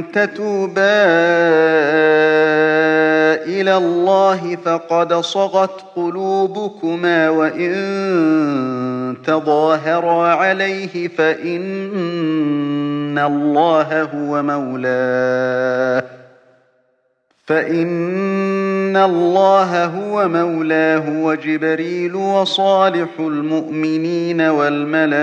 تتوبا إلى الله فقد صغت قلوبكما وإن تظاهرا عليه فإن الله هو مولاه فإن الله هو مولاه وجبريل وصالح المؤمنين والملائكة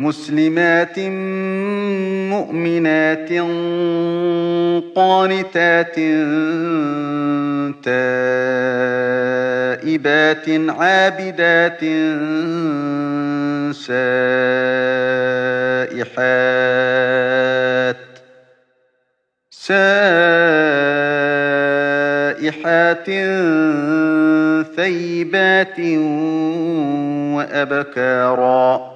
مسلمات مؤمنات قانتات تائبات عابدات سائحات سائحات ثيبات وأبكارا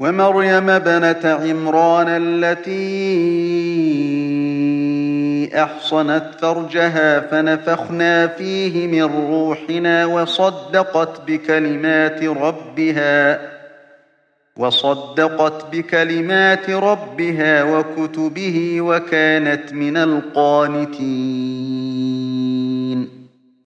ومريم بنت عمران التي أحصنت فرجها فنفخنا فيه من روحنا وصدقت بكلمات ربها وصدقت بكلمات ربها وكتبه وكانت من القانتين.